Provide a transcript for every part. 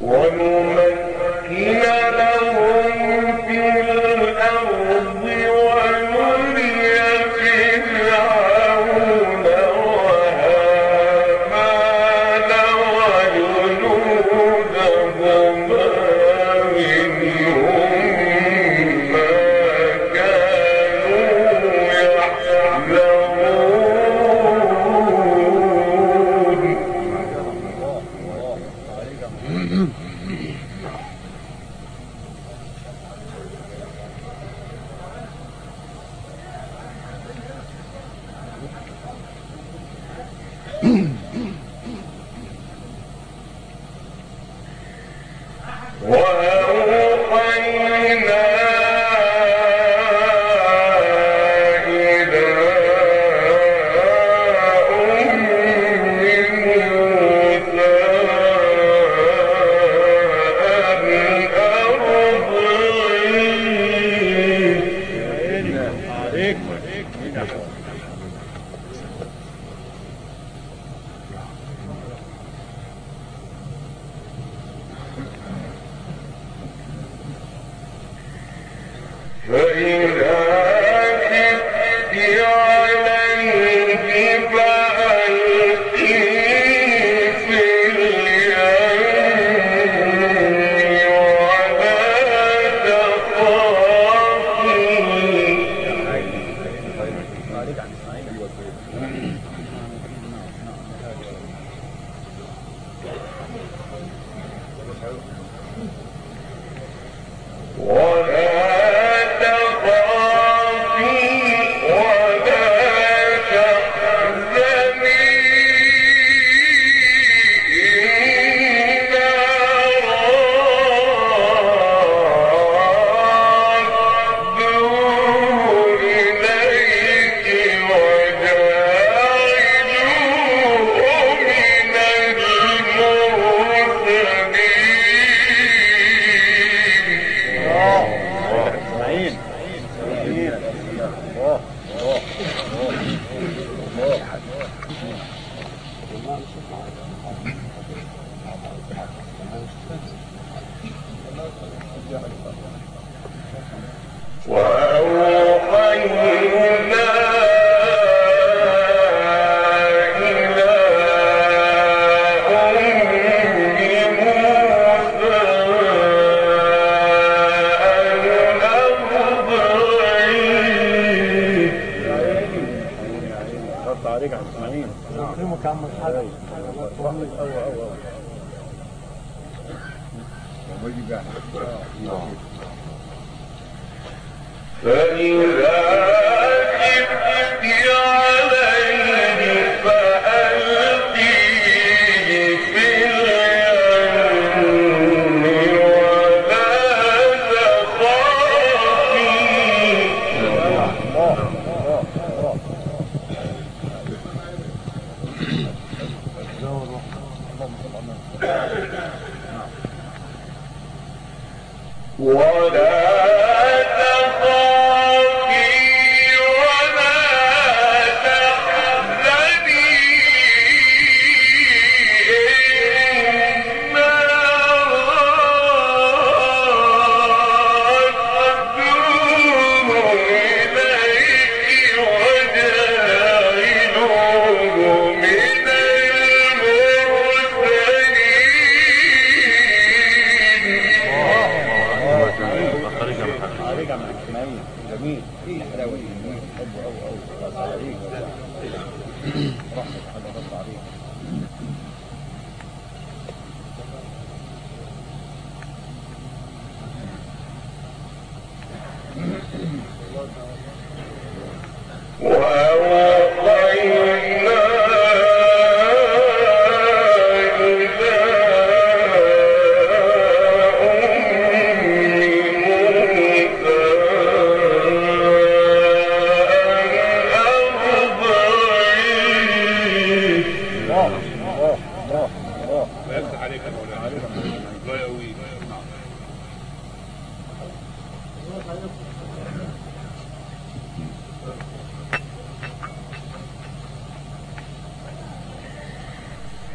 ونمكن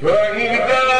فإذا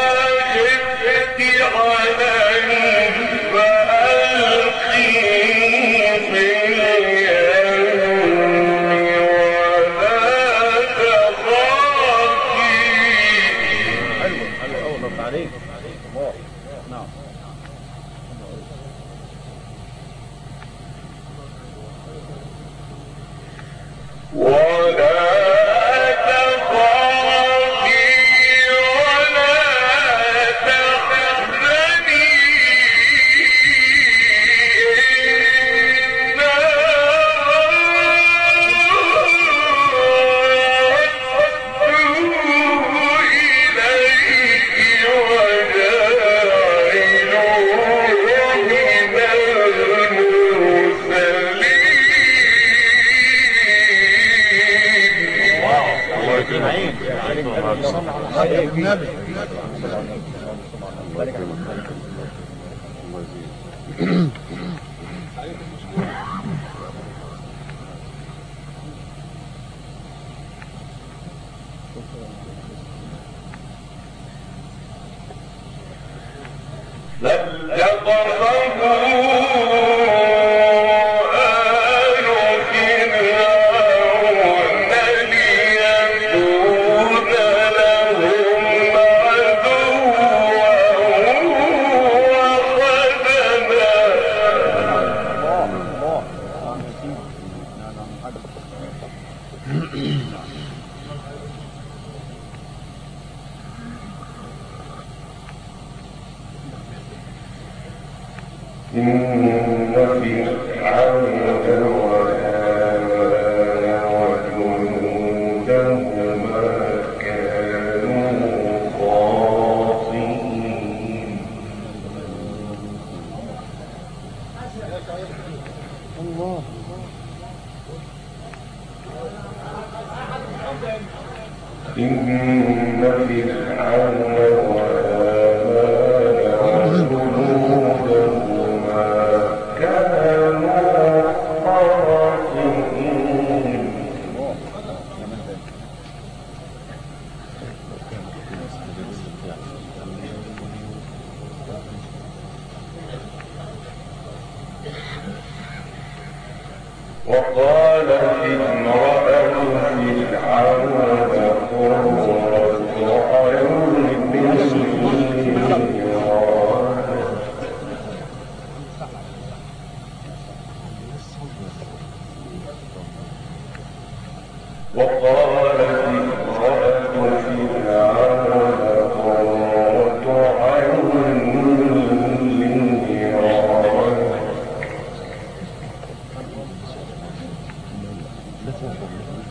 Oh,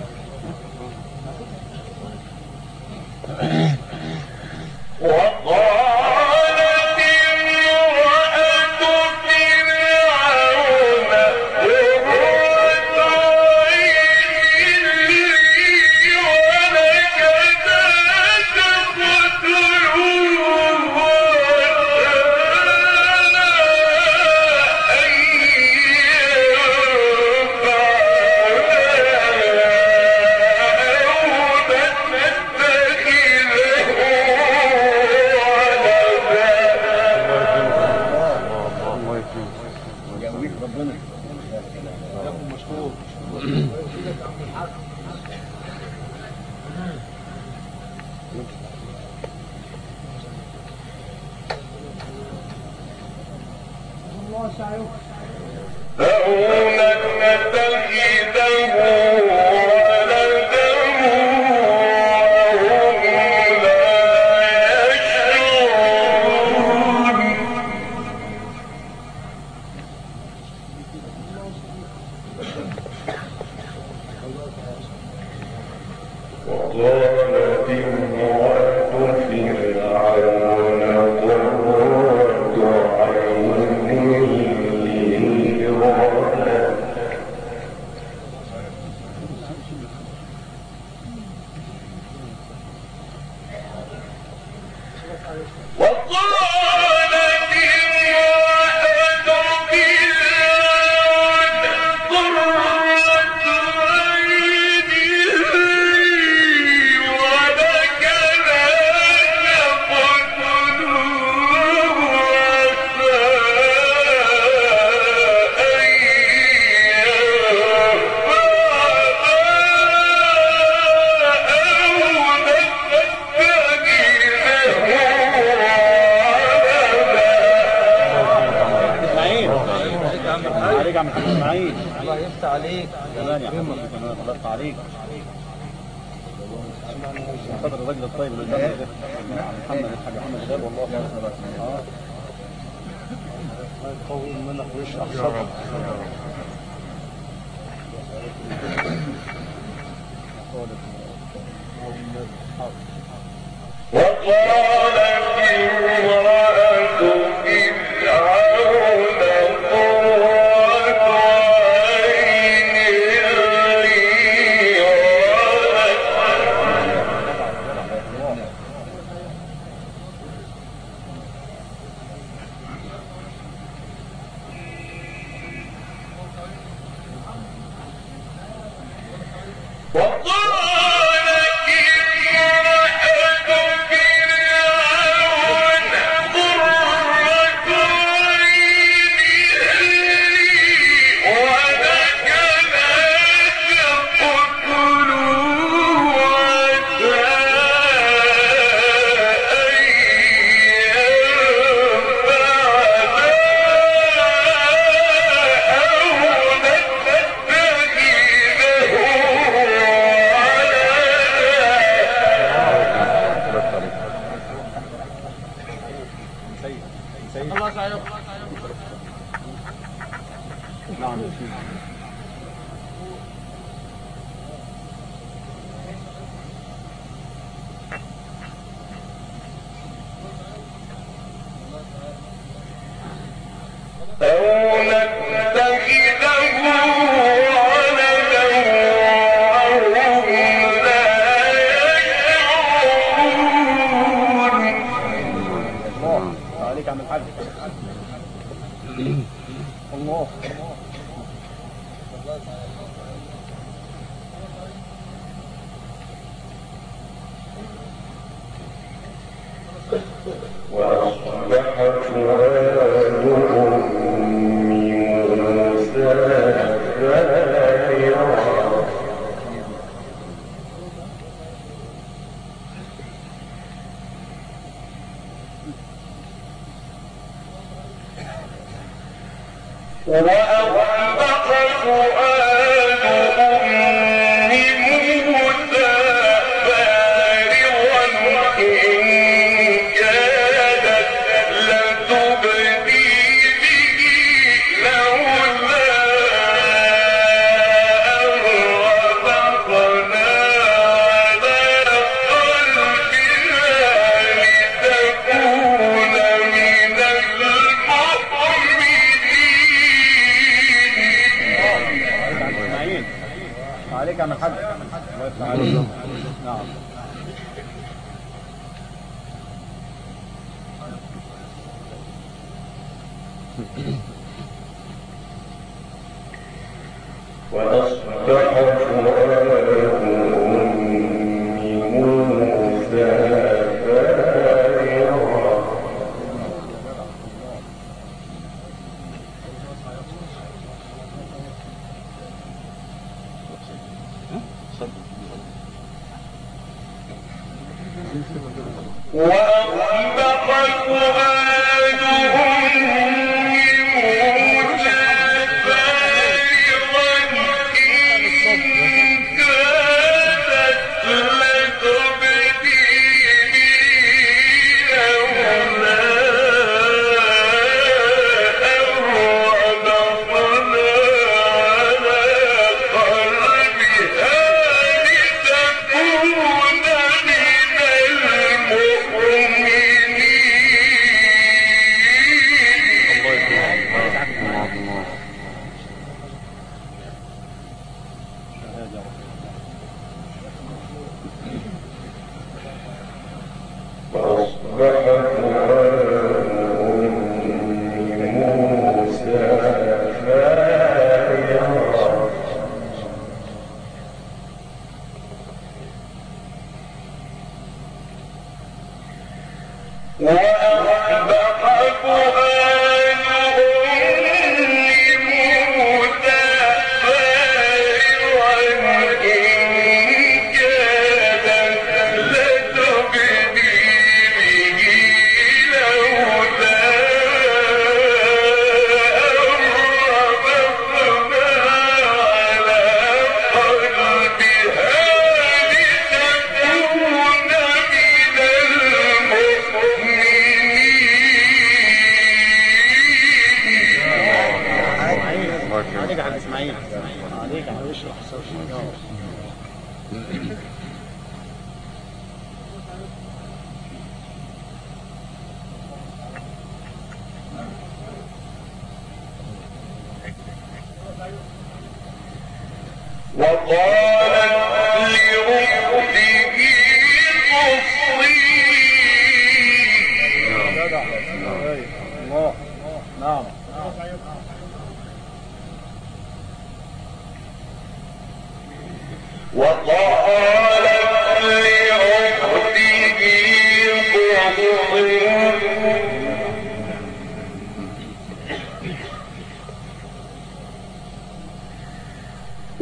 وقالت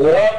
or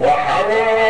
وحوى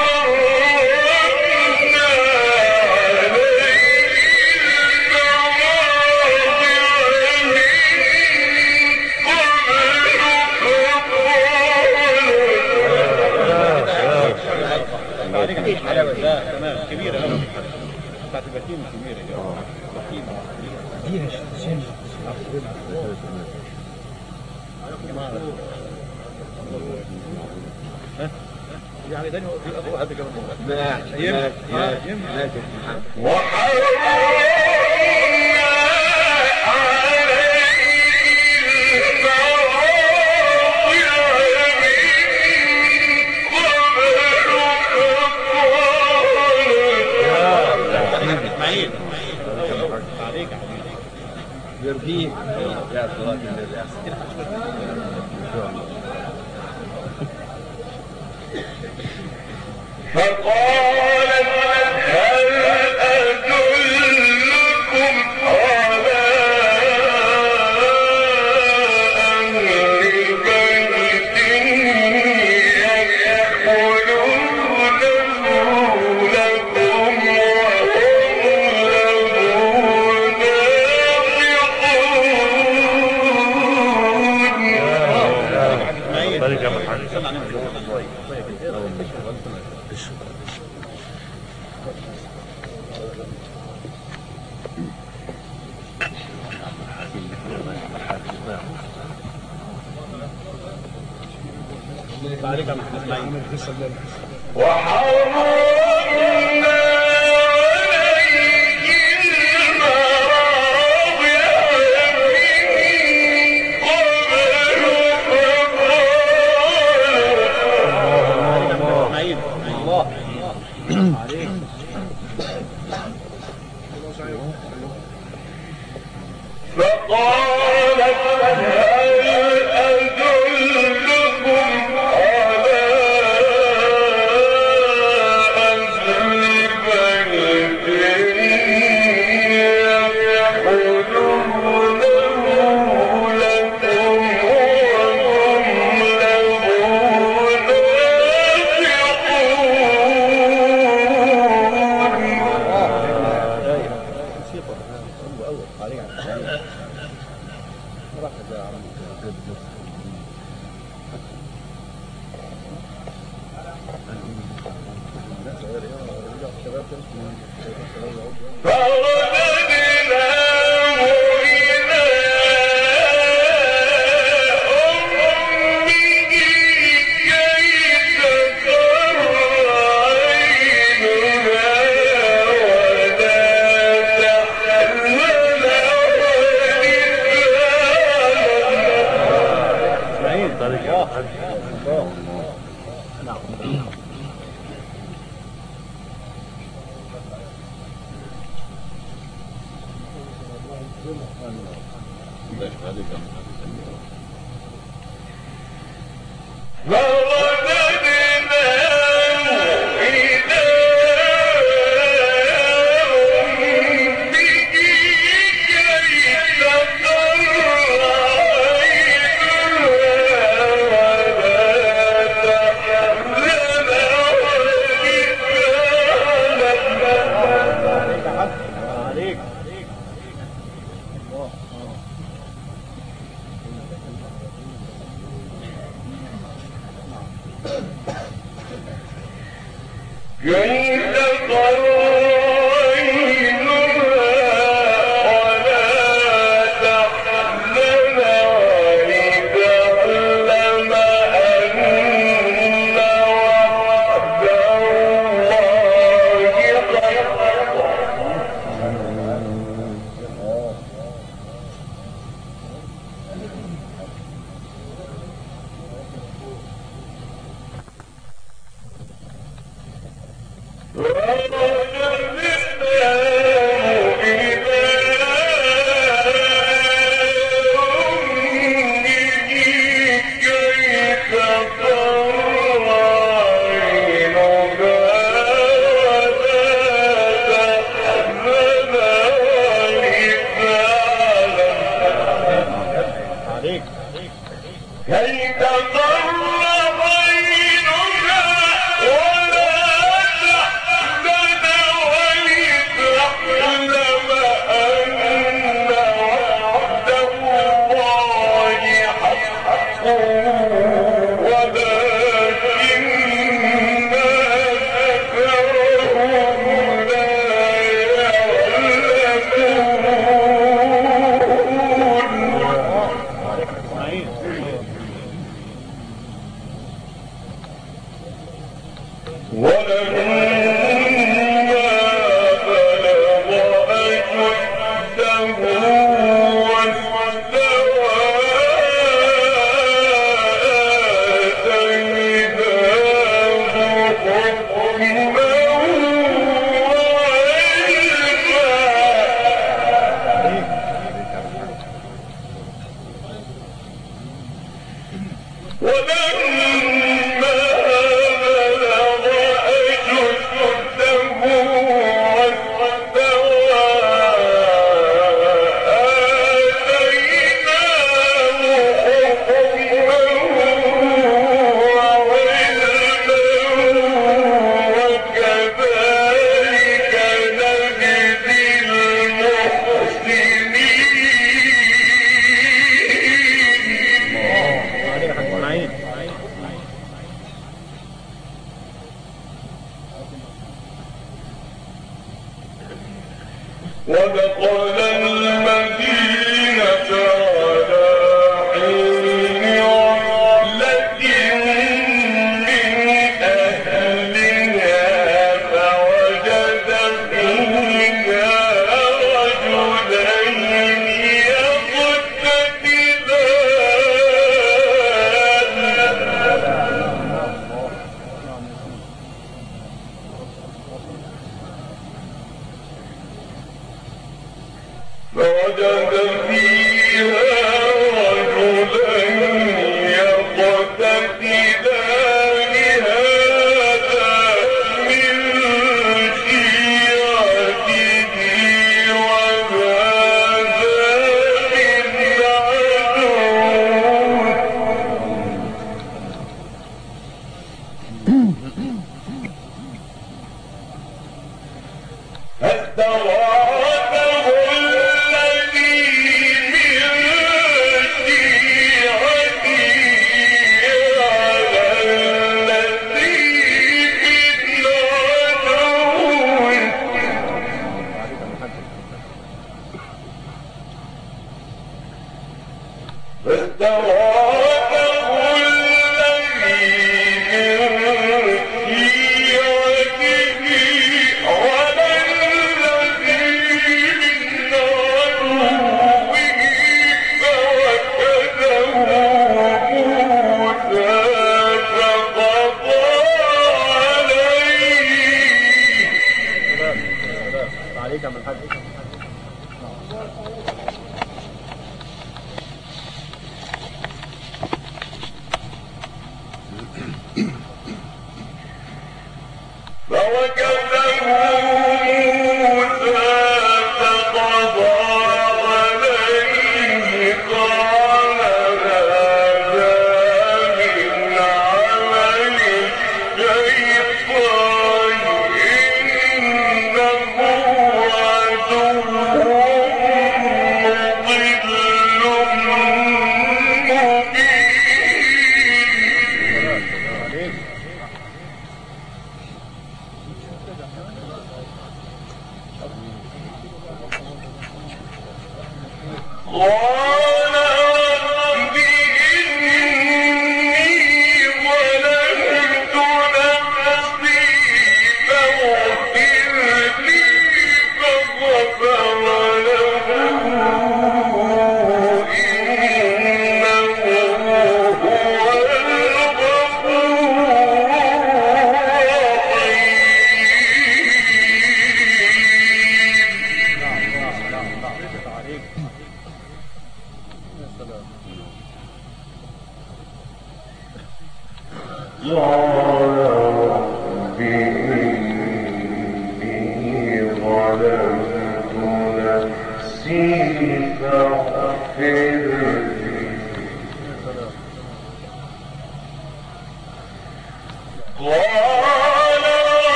البهيمه كبيرة بهيمه يعني في هذا يم. يم. 같은데. وسلم.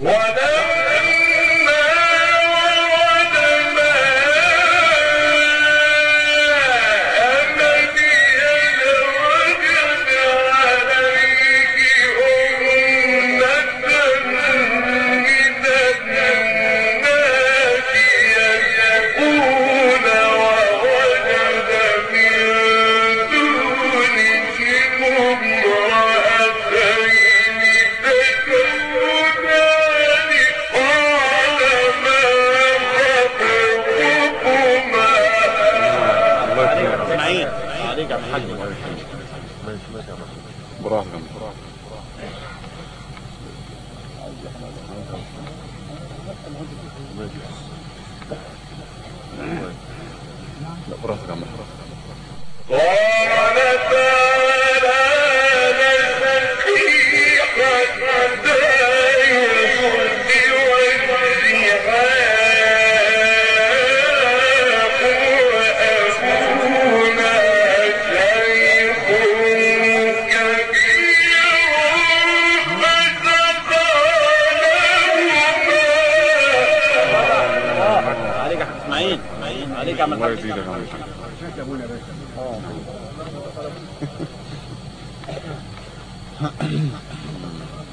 ولما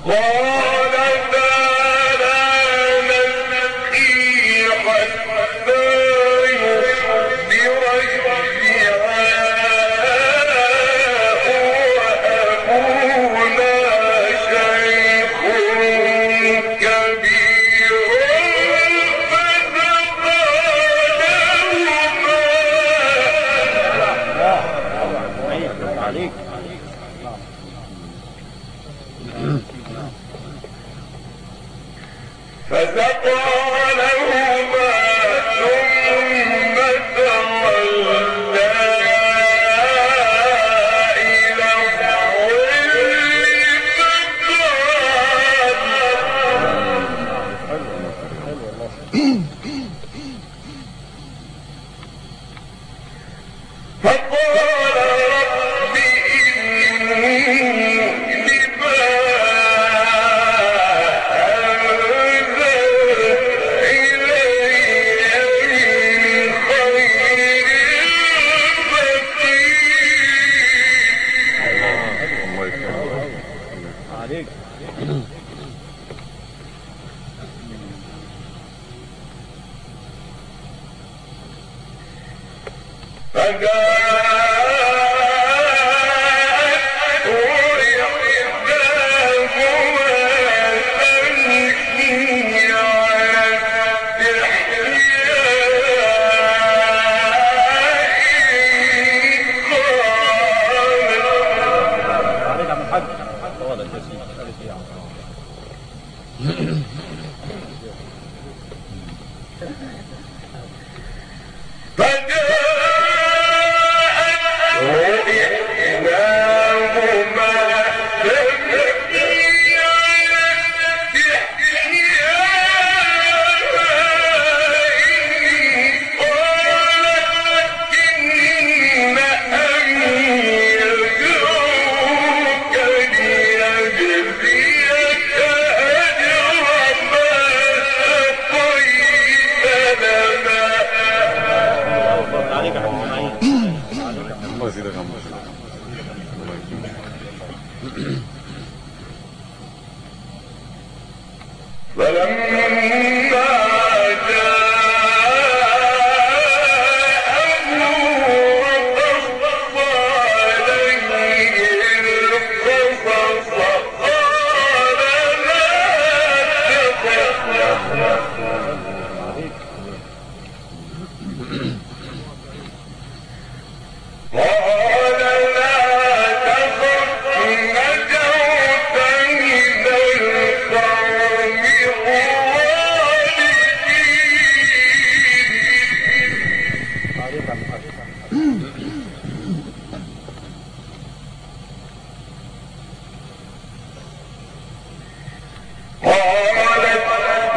Yeah.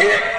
قالت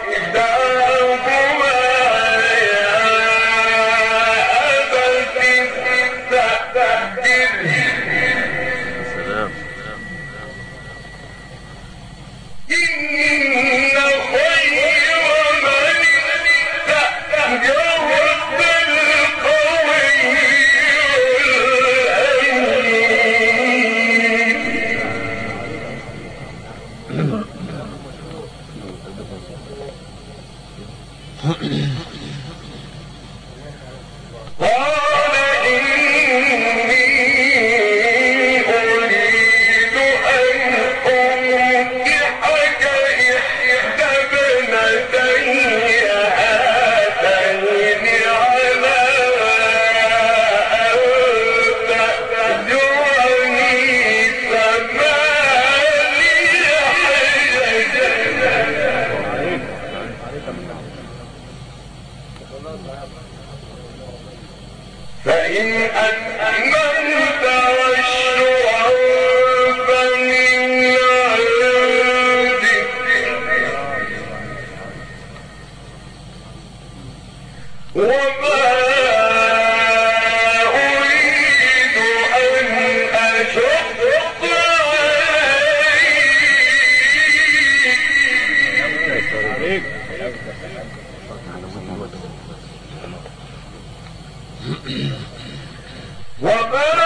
وما